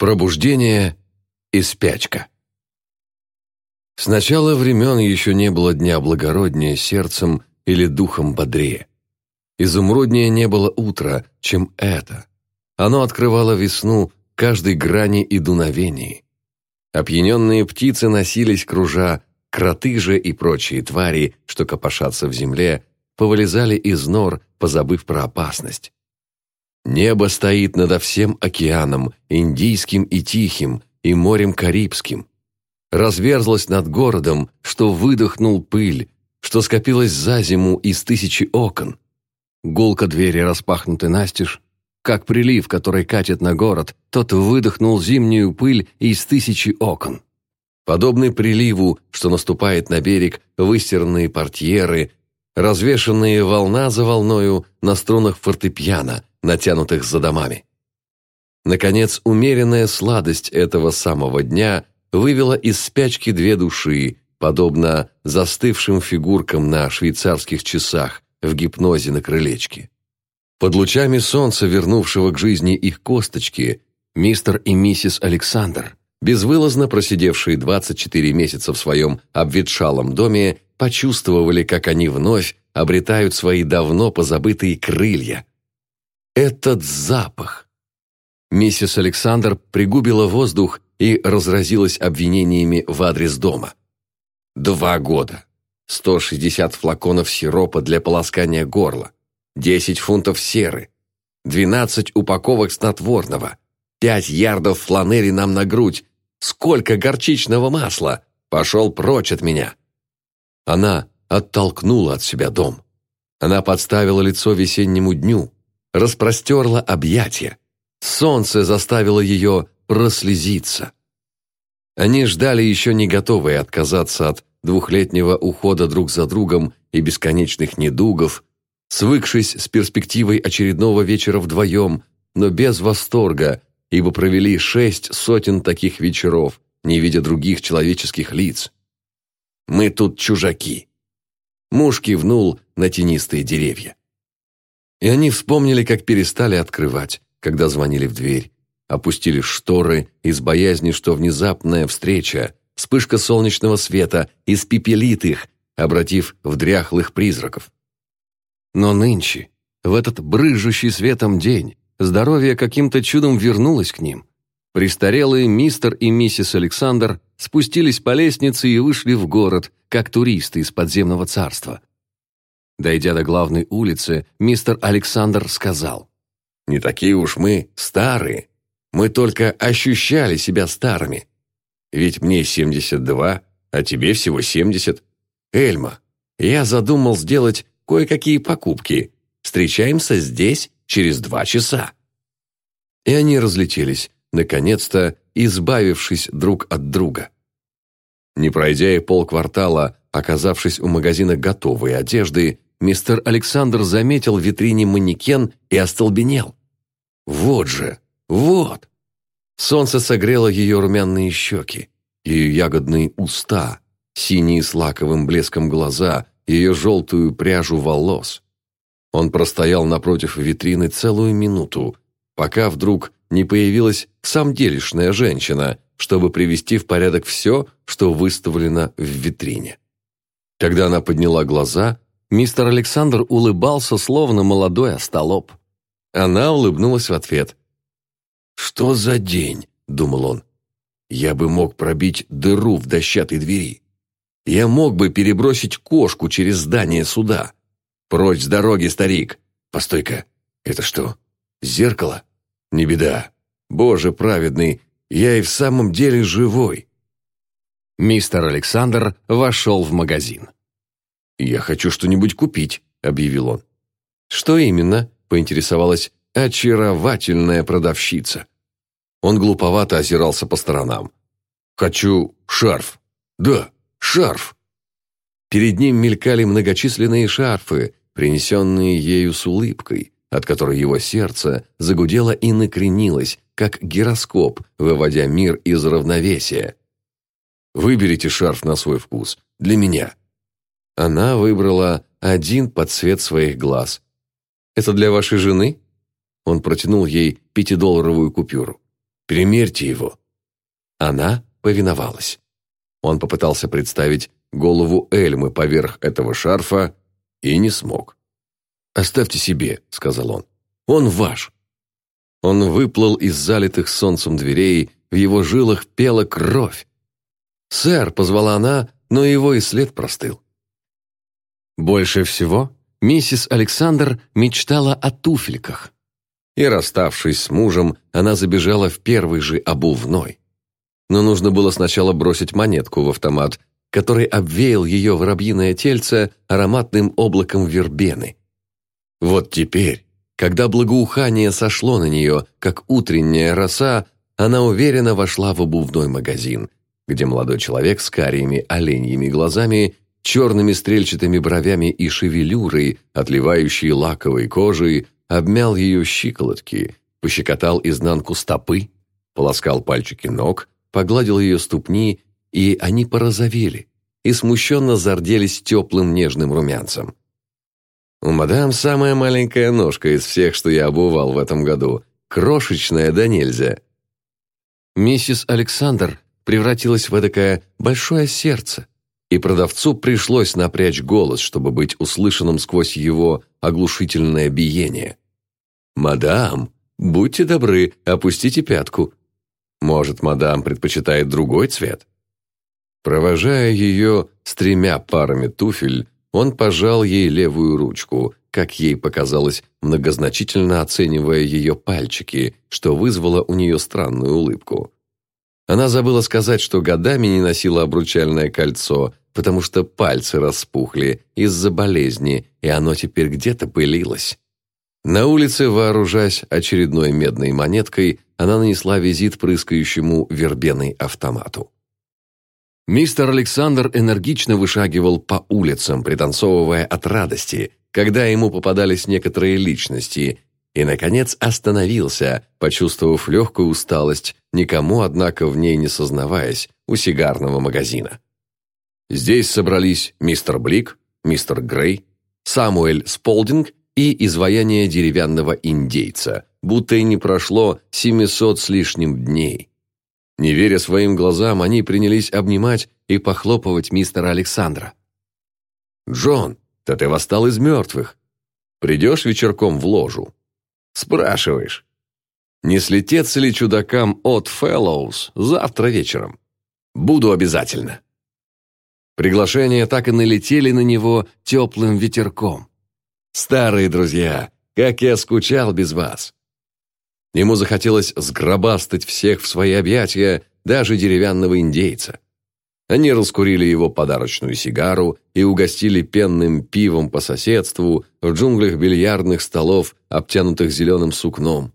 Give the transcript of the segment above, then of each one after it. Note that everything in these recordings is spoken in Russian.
Пробуждение и спячка. С начала времен еще не было дня благороднее сердцем или духом бодрее. Изумруднее не было утра, чем это. Оно открывало весну каждой грани и дуновении. Опьяненные птицы носились кружа, кроты же и прочие твари, что копошатся в земле, повылезали из нор, позабыв про опасность. Небо стоит над всем океаном, Индийским и Тихим, и морем Карибским. Разверзлось над городом, что выдохнул пыль, что скопилось за зиму из тысячи окон. Гулко двери распахнуты настежь, как прилив, который катит на город, тот выдохнул зимнюю пыль из тысячи окон. Подобный приливу, что наступает на берег, выстиранные портьеры, развешанные волна за волною на струнах фортепиано, натянутых за домами. Наконец, умеренная сладость этого самого дня вывела из спячки две души, подобно застывшим фигуркам на швейцарских часах в гипнозе на крылечке. Под лучами солнца, вернувшего к жизни их косточки, мистер и миссис Александр, безвылазно просидевшие 24 месяца в своем обветшалом доме, почувствовали, как они вновь обретают свои давно позабытые крылья. Этот запах! Миссис Александр пригубила воздух и разразилась обвинениями в адрес дома. Два года. 160 флаконов сиропа для полоскания горла. 10 фунтов серы. 12 упаковок снотворного. 5 ярдов фланели нам на грудь. Сколько горчичного масла! Пошел прочь от меня. Она оттолкнула от себя дом. Она подставила лицо весеннему дню, распростерла объятия. Солнце заставило ее прослезиться. Они ждали еще не готовые отказаться от двухлетнего ухода друг за другом и бесконечных недугов, свыкшись с перспективой очередного вечера вдвоем, но без восторга, ибо провели шесть сотен таких вечеров, не видя других человеческих лиц. «Мы тут чужаки», Муж кивнул на тенистые деревья. И они вспомнили, как перестали открывать, когда звонили в дверь, опустили шторы из боязни, что внезапная встреча, вспышка солнечного света испепелит их, обратив в дряхлых призраков. Но нынче, в этот брыжущий светом день, здоровье каким-то чудом вернулось к ним. Престарелые мистер и миссис Александр спустились по лестнице и вышли в город, как туристы из подземного царства. Дойдя до главной улицы, мистер Александр сказал, «Не такие уж мы старые. Мы только ощущали себя старыми. Ведь мне 72, а тебе всего 70. Эльма, я задумал сделать кое-какие покупки. Встречаемся здесь через два часа». И они разлетелись, наконец-то избавившись друг от друга. Не пройдя и полквартала, оказавшись у магазина готовой одежды, мистер Александр заметил в витрине манекен и остолбенел. Вот же, вот! Солнце согрело ее румяные щеки, ее ягодные уста, синие с лаковым блеском глаза, ее желтую пряжу волос. Он простоял напротив витрины целую минуту, пока вдруг не появилась самделишная женщина, чтобы привести в порядок все, что выставлено в витрине. Когда она подняла глаза, мистер Александр улыбался, словно молодой остолоп. Она улыбнулась в ответ. «Что за день?» – думал он. «Я бы мог пробить дыру в дощатой двери. Я мог бы перебросить кошку через здание суда. Прочь с дороги, старик! Постой-ка, это что, зеркало?» Не беда. Боже праведный, я и в самом деле живой. Мистер Александр вошел в магазин. «Я хочу что-нибудь купить», — объявил он. «Что именно?» — поинтересовалась очаровательная продавщица. Он глуповато озирался по сторонам. «Хочу шарф. Да, шарф». Перед ним мелькали многочисленные шарфы, принесенные ею с улыбкой, от которой его сердце загудело и накренилось, как гироскоп, выводя мир из равновесия. «Выберите шарф на свой вкус. Для меня». Она выбрала один под цвет своих глаз. «Это для вашей жены?» Он протянул ей пятидолларовую купюру. Примерьте его». Она повиновалась. Он попытался представить голову Эльмы поверх этого шарфа и не смог. «Оставьте себе», — сказал он. «Он ваш». Он выплыл из залитых солнцем дверей, в его жилах пела кровь. «Сэр», — позвала она, но его и след простыл. Больше всего миссис Александр мечтала о туфельках. И, расставшись с мужем, она забежала в первый же обувной. Но нужно было сначала бросить монетку в автомат, который обвеял ее воробьиное тельце ароматным облаком вербены. Вот теперь, когда благоухание сошло на нее, как утренняя роса, она уверенно вошла в обувной магазин, где молодой человек с карими оленьими глазами, черными стрельчатыми бровями и шевелюрой, отливающей лаковой кожей, обмял ее щиколотки, пощекотал изнанку стопы, полоскал пальчики ног, погладил ее ступни, и они порозовели и смущенно зарделись теплым нежным румянцем. «У мадам самая маленькая ножка из всех, что я обувал в этом году, крошечная да нельзя». Миссис Александр превратилась в эдакое большое сердце, и продавцу пришлось напрячь голос, чтобы быть услышанным сквозь его оглушительное биение. «Мадам, будьте добры, опустите пятку. Может, мадам предпочитает другой цвет?» Провожая ее с тремя парами туфель, он пожал ей левую ручку, как ей показалось, многозначительно оценивая ее пальчики, что вызвало у нее странную улыбку. Она забыла сказать, что годами не носила обручальное кольцо, потому что пальцы распухли из-за болезни, и оно теперь где-то пылилось. На улице, вооружаясь очередной медной монеткой, она нанесла визит прыскающему вербеной автомату. Мистер Александр энергично вышагивал по улицам, пританцовывая от радости, когда ему попадались некоторые личности, и, наконец, остановился, почувствовав легкую усталость, никому, однако, в ней не сознаваясь, у сигарного магазина. Здесь собрались мистер Блик, мистер Грей, Самуэль Сполдинг и изваяние деревянного индейца, будто и не прошло 700 с лишним дней. Не веря своим глазам, они принялись обнимать и похлопывать мистера Александра. «Джон, да ты восстал из мертвых. Придешь вечерком в ложу?» «Спрашиваешь. Не слететься ли чудакам от Фэллоус завтра вечером?» «Буду обязательно». Приглашения так и налетели на него теплым ветерком. «Старые друзья, как я скучал без вас!» Ему захотелось сгробастать всех в свои объятия, даже деревянного индейца. Они раскурили его подарочную сигару и угостили пенным пивом по соседству в джунглях бильярдных столов, обтянутых зеленым сукном.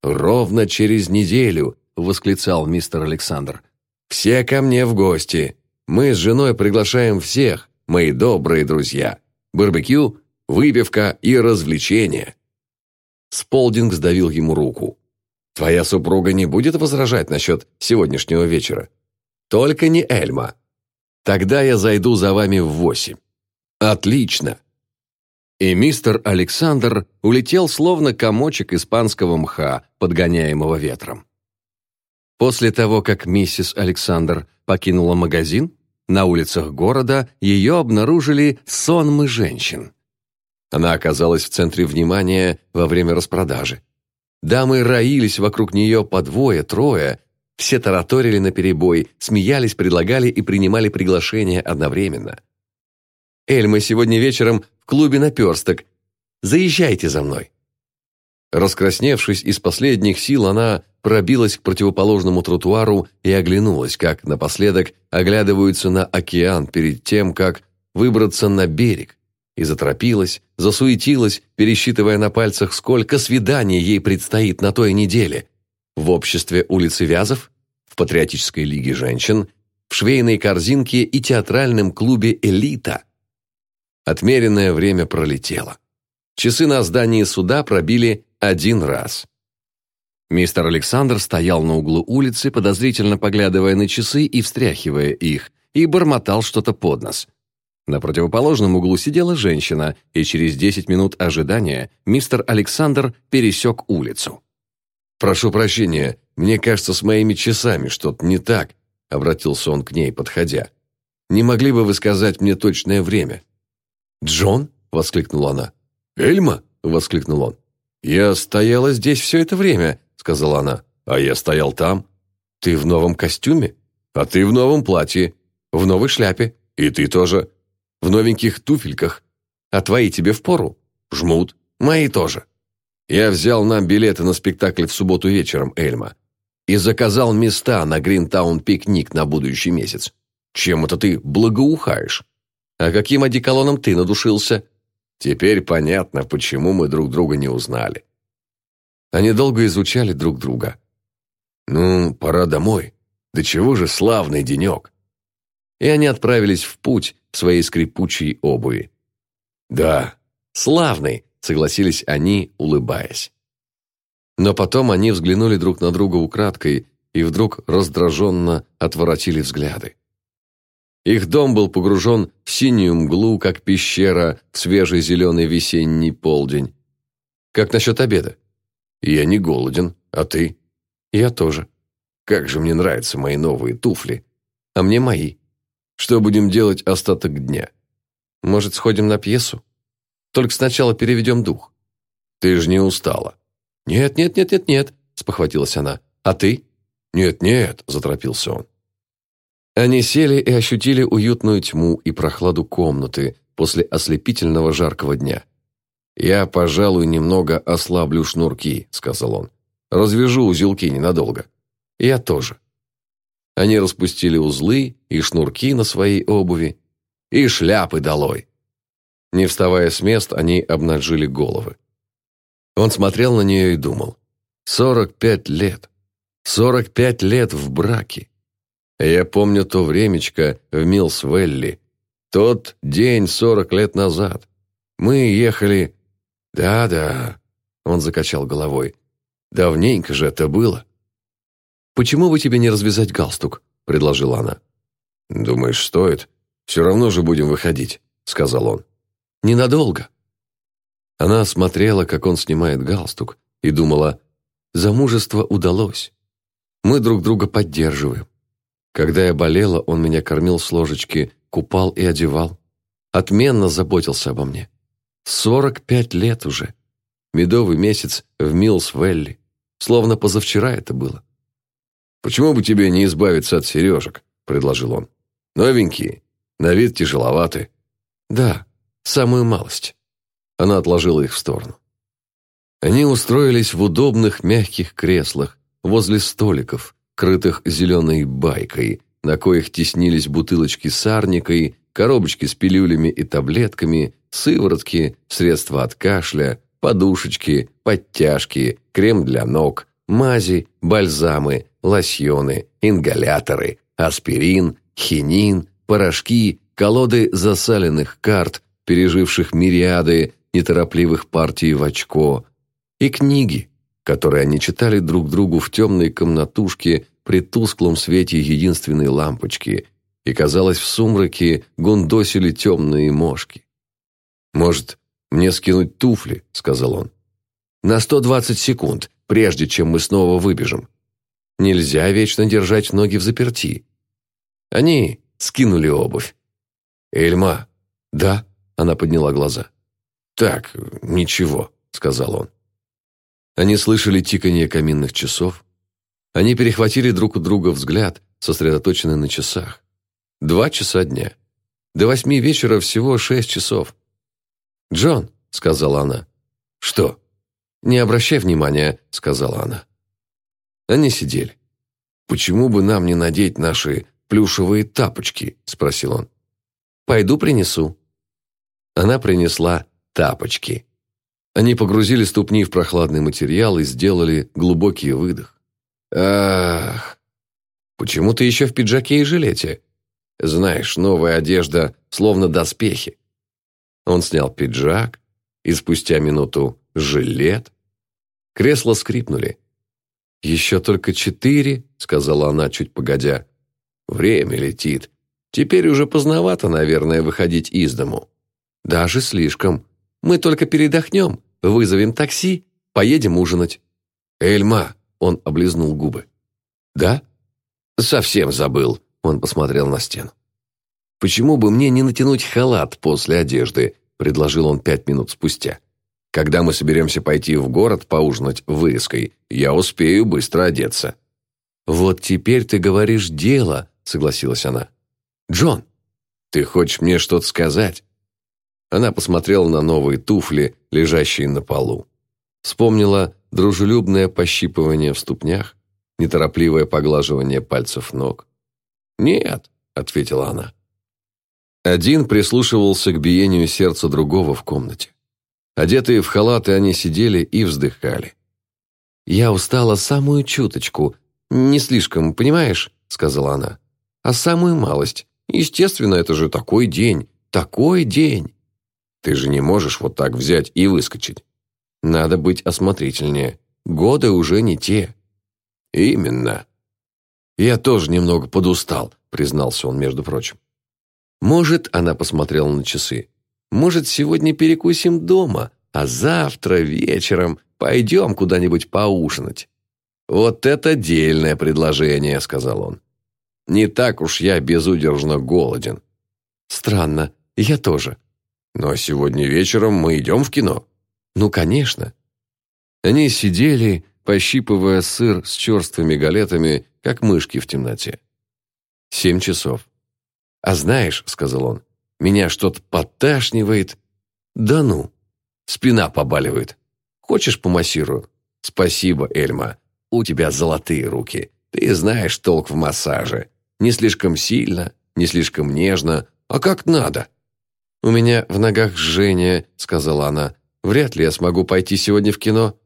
«Ровно через неделю», — восклицал мистер Александр. «Все ко мне в гости. Мы с женой приглашаем всех, мои добрые друзья. Барбекю, выпивка и развлечения». Сполдинг сдавил ему руку. «Твоя супруга не будет возражать насчет сегодняшнего вечера? Только не Эльма. Тогда я зайду за вами в восемь». «Отлично!» И мистер Александр улетел словно комочек испанского мха, подгоняемого ветром. После того, как миссис Александр покинула магазин, на улицах города ее обнаружили сонмы женщин. Она оказалась в центре внимания во время распродажи. Дамы роились вокруг нее по двое, трое, все тараторили наперебой, смеялись, предлагали и принимали приглашения одновременно. «Эльма сегодня вечером в клубе наперсток. Заезжайте за мной». Раскрасневшись из последних сил, она пробилась к противоположному тротуару и оглянулась, как напоследок оглядываются на океан перед тем, как выбраться на берег, и заторопилась, засуетилась, пересчитывая на пальцах, сколько свиданий ей предстоит на той неделе. В обществе улицы Вязов, в Патриотической лиге женщин, в швейной корзинке и театральном клубе «Элита». Отмеренное время пролетело. Часы на здании суда пробили один раз. Мистер Александр стоял на углу улицы, подозрительно поглядывая на часы и встряхивая их, и бормотал что-то под нос – на противоположном углу сидела женщина, и через 10 минут ожидания мистер Александр пересек улицу. «Прошу прощения, мне кажется, с моими часами что-то не так», — обратился он к ней, подходя. «Не могли бы вы сказать мне точное время?» «Джон?» — воскликнула она. «Эльма?» — воскликнул он. «Я стояла здесь все это время», — сказала она. «А я стоял там». «Ты в новом костюме?» «А ты в новом платье, в новой шляпе. И ты тоже. В новеньких туфельках. А твои тебе впору?» «Жмут. Мои тоже». Я взял нам билеты на спектакль в субботу вечером, Эльма. И заказал места на Гринтаун пикник на будущий месяц. Чем это ты благоухаешь? А каким одеколоном ты надушился? Теперь понятно, почему мы друг друга не узнали. Они долго изучали друг друга. «Ну, пора домой. Да чего же славный денек!» И они отправились в путь в своей скрипучей обуви. «Да, славный!» — согласились они, улыбаясь. Но потом они взглянули друг на друга украдкой и вдруг раздраженно отворотили взгляды. Их дом был погружен в синюю мглу, как пещера в свежий зеленый весенний полдень. «Как насчет обеда?» «Я не голоден, а ты?» «Я тоже. Как же мне нравятся мои новые туфли. А мне мои. Что будем делать остаток дня? Может, сходим на пьесу? Только сначала переведем дух». «Ты же не устала». «Нет, нет, нет, нет, нет», — спохватилась она. «А ты?» «Нет, нет», — заторопился он. Они сели и ощутили уютную тьму и прохладу комнаты после ослепительного жаркого дня. «Я, пожалуй, немного ослаблю шнурки», — сказал он. «Развяжу узелки ненадолго». «Я тоже». Они распустили узлы и шнурки на своей обуви, и шляпы долой. Не вставая с мест, они обнажили головы. Он смотрел на нее и думал. «Сорок пять лет! Сорок пять лет в браке! Я помню то времечко в Милсвелли. Тот день сорок лет назад. Мы ехали... Да-да, он закачал головой. Давненько же это было. «Почему бы тебе не развязать галстук?» – предложила она. «Думаешь, стоит? Все равно же будем выходить», – сказал он. «Ненадолго». Она смотрела, как он снимает галстук, и думала, замужество удалось. Мы друг друга поддерживаем. Когда я болела, он меня кормил с ложечки, купал и одевал. Отменно заботился обо мне. Сорок пять лет уже. Медовый месяц в Милс-Велли. Словно позавчера это было. «Почему бы тебе не избавиться от сережек?» – предложил он. «Новенькие, на вид тяжеловаты». «Да, самую малость». Она отложила их в сторону. Они устроились в удобных мягких креслах возле столиков, крытых зеленой байкой, на коих теснились бутылочки с арникой, коробочки с пилюлями и таблетками, сыворотки, средства от кашля, подушечки, подтяжки, крем для ног, мази, бальзамы, лосьоны, ингаляторы, аспирин, хинин, порошки, колоды засаленных карт, переживших мириады неторопливых партий в очко, и книги, которые они читали друг другу в темной комнатушке при тусклом свете единственной лампочки, и, казалось, в сумраке гундосили темные мошки. «Может, мне скинуть туфли?» — сказал он. «На сто двадцать секунд, прежде чем мы снова выбежим. Нельзя вечно держать ноги в заперти». Они скинули обувь. «Эльма?» «Да?» — она подняла глаза. «Так, ничего», — сказал он. Они слышали тиканье каминных часов. Они перехватили друг у друга взгляд, сосредоточенный на часах. Два часа дня. До восьми вечера всего шесть часов. «Джон», — сказала она. «Что?» «Не обращай внимания», — сказала она. Они сидели. «Почему бы нам не надеть наши плюшевые тапочки?» — спросил он. «Пойду принесу». Она принесла тапочки. Они погрузили ступни в прохладный материал и сделали глубокий выдох. «Ах, почему ты еще в пиджаке и жилете? Знаешь, новая одежда словно доспехи». Он снял пиджак и спустя минуту жилет. Кресла скрипнули. «Еще только четыре», — сказала она, чуть погодя. «Время летит. Теперь уже поздновато, наверное, выходить из дому». «Даже слишком. Мы только передохнем. Вызовем такси, поедем ужинать». «Эльма, Он облизнул губы. «Да?» «Совсем забыл», — он посмотрел на стену. «Почему бы мне не натянуть халат после одежды?» — предложил он пять минут спустя. «Когда мы соберемся пойти в город поужинать вырезкой, я успею быстро одеться». «Вот теперь ты говоришь дело», — согласилась она. «Джон, ты хочешь мне что-то сказать?» Она посмотрела на новые туфли, лежащие на полу. Вспомнила дружелюбное пощипывание в ступнях, неторопливое поглаживание пальцев ног. «Нет», — ответила она. Один прислушивался к биению сердца другого в комнате. Одетые в халаты они сидели и вздыхали. «Я устала самую чуточку. Не слишком, понимаешь?» — сказала она. «А самую малость. Естественно, это же такой день. Такой день!» «Ты же не можешь вот так взять и выскочить. Надо быть осмотрительнее. Годы уже не те». «Именно». «Я тоже немного подустал», — признался он, между прочим. «Может, — она посмотрела на часы, — может, сегодня перекусим дома, а завтра вечером пойдем куда-нибудь поужинать». «Вот это дельное предложение», — сказал он. «Не так уж я безудержно голоден». «Странно, я тоже». «Но сегодня вечером мы идем в кино». «Ну, конечно». Они сидели, пощипывая сыр с черствыми галетами, как мышки в темноте. Семь часов. «А знаешь», — сказал он, — «меня что-то подташнивает». «Да ну, спина побаливает. Хочешь, помассирую?» «Спасибо, Эльма, у тебя золотые руки. Ты знаешь толк в массаже. Не слишком сильно, не слишком нежно, а как надо». «У меня в ногах жжение», — сказала она. «Вряд ли я смогу пойти сегодня в кино».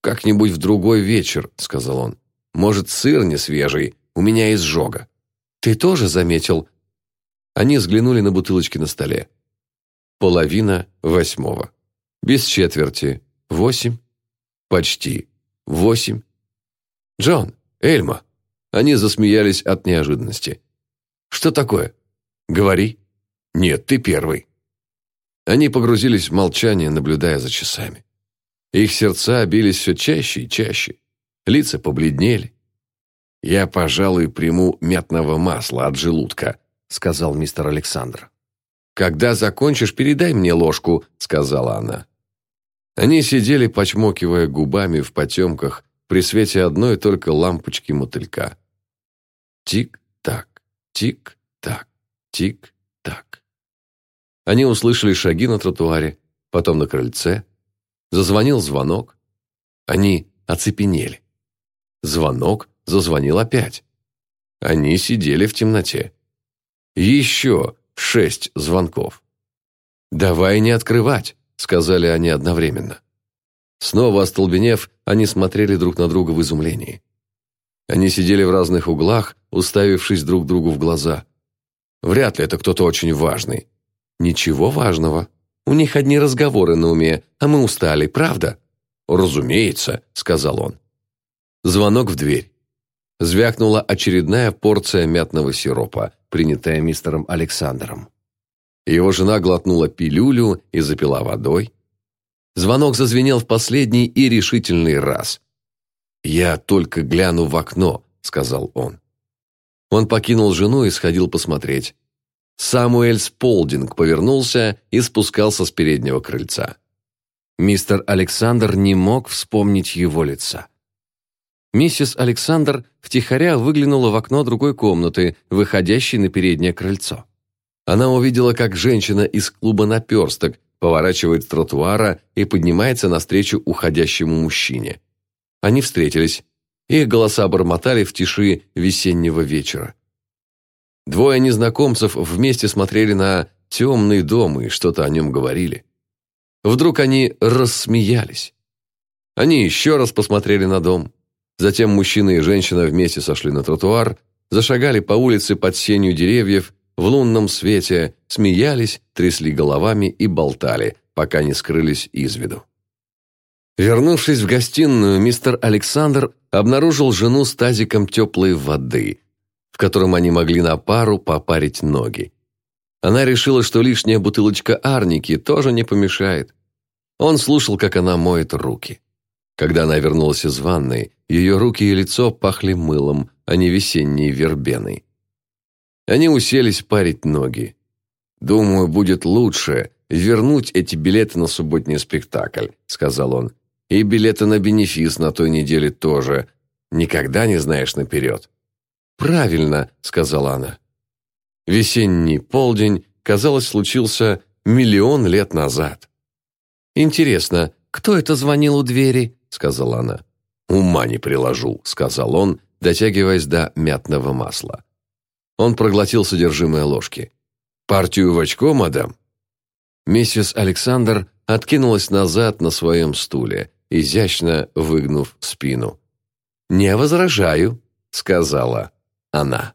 «Как-нибудь в другой вечер», — сказал он. «Может, сыр не свежий? У меня изжога». «Ты тоже заметил?» Они взглянули на бутылочки на столе. Половина восьмого. Без четверти. Восемь. Почти. Восемь. «Джон! Эльма!» Они засмеялись от неожиданности. «Что такое? Говори». «Нет, ты первый». Они погрузились в молчание, наблюдая за часами. Их сердца бились все чаще и чаще. Лица побледнели. «Я, пожалуй, приму мятного масла от желудка», — сказал мистер Александр. «Когда закончишь, передай мне ложку», — сказала она. Они сидели, почмокивая губами в потемках, при свете одной только лампочки мотылька. Тик-так, тик-так, тик-так. Они услышали шаги на тротуаре, потом на крыльце, Зазвонил звонок. Они оцепенели. Звонок зазвонил опять. Они сидели в темноте. Еще шесть звонков. «Давай не открывать», — сказали они одновременно. Снова остолбенев, они смотрели друг на друга в изумлении. Они сидели в разных углах, уставившись друг другу в глаза. Вряд ли это кто-то очень важный. Ничего важного. У них одни разговоры на уме, а мы устали, правда?» «Разумеется», — сказал он. Звонок в дверь. Звякнула очередная порция мятного сиропа, принятая мистером Александром. Его жена глотнула пилюлю и запила водой. Звонок зазвенел в последний и решительный раз. «Я только гляну в окно», — сказал он. Он покинул жену и сходил посмотреть. Самуэль Сполдинг повернулся и спускался с переднего крыльца. Мистер Александр не мог вспомнить его лица. Миссис Александр втихаря выглянула в окно другой комнаты, выходящей на переднее крыльцо. Она увидела, как женщина из клуба «Наперсток» поворачивает с тротуара и поднимается навстречу уходящему мужчине. Они встретились. Их голоса бормотали в тиши весеннего вечера. Двое незнакомцев вместе смотрели на темный дом и что-то о нем говорили. Вдруг они рассмеялись. Они еще раз посмотрели на дом. Затем мужчина и женщина вместе сошли на тротуар, зашагали по улице под сенью деревьев, в лунном свете, смеялись, трясли головами и болтали, пока не скрылись из виду. Вернувшись в гостиную, мистер Александр обнаружил жену с тазиком теплой воды, в котором они могли на пару попарить ноги. Она решила, что лишняя бутылочка арники тоже не помешает. Он слушал, как она моет руки. Когда она вернулась из ванной, ее руки и лицо пахли мылом, а не весенней вербеной. Они уселись парить ноги. «Думаю, будет лучше вернуть эти билеты на субботний спектакль», — сказал он. «И билеты на бенефис на той неделе тоже. Никогда не знаешь наперед». «Правильно», — сказала она. Весенний полдень, казалось, случился миллион лет назад. «Интересно, кто это звонил у двери?» — сказала она. «Ума не приложу», — сказал он, дотягиваясь до мятного масла. Он проглотил содержимое ложки. «Партию в очко, мадам?» Миссис Александр откинулась назад на своем стуле, изящно выгнув спину. «Не возражаю», — сказала она.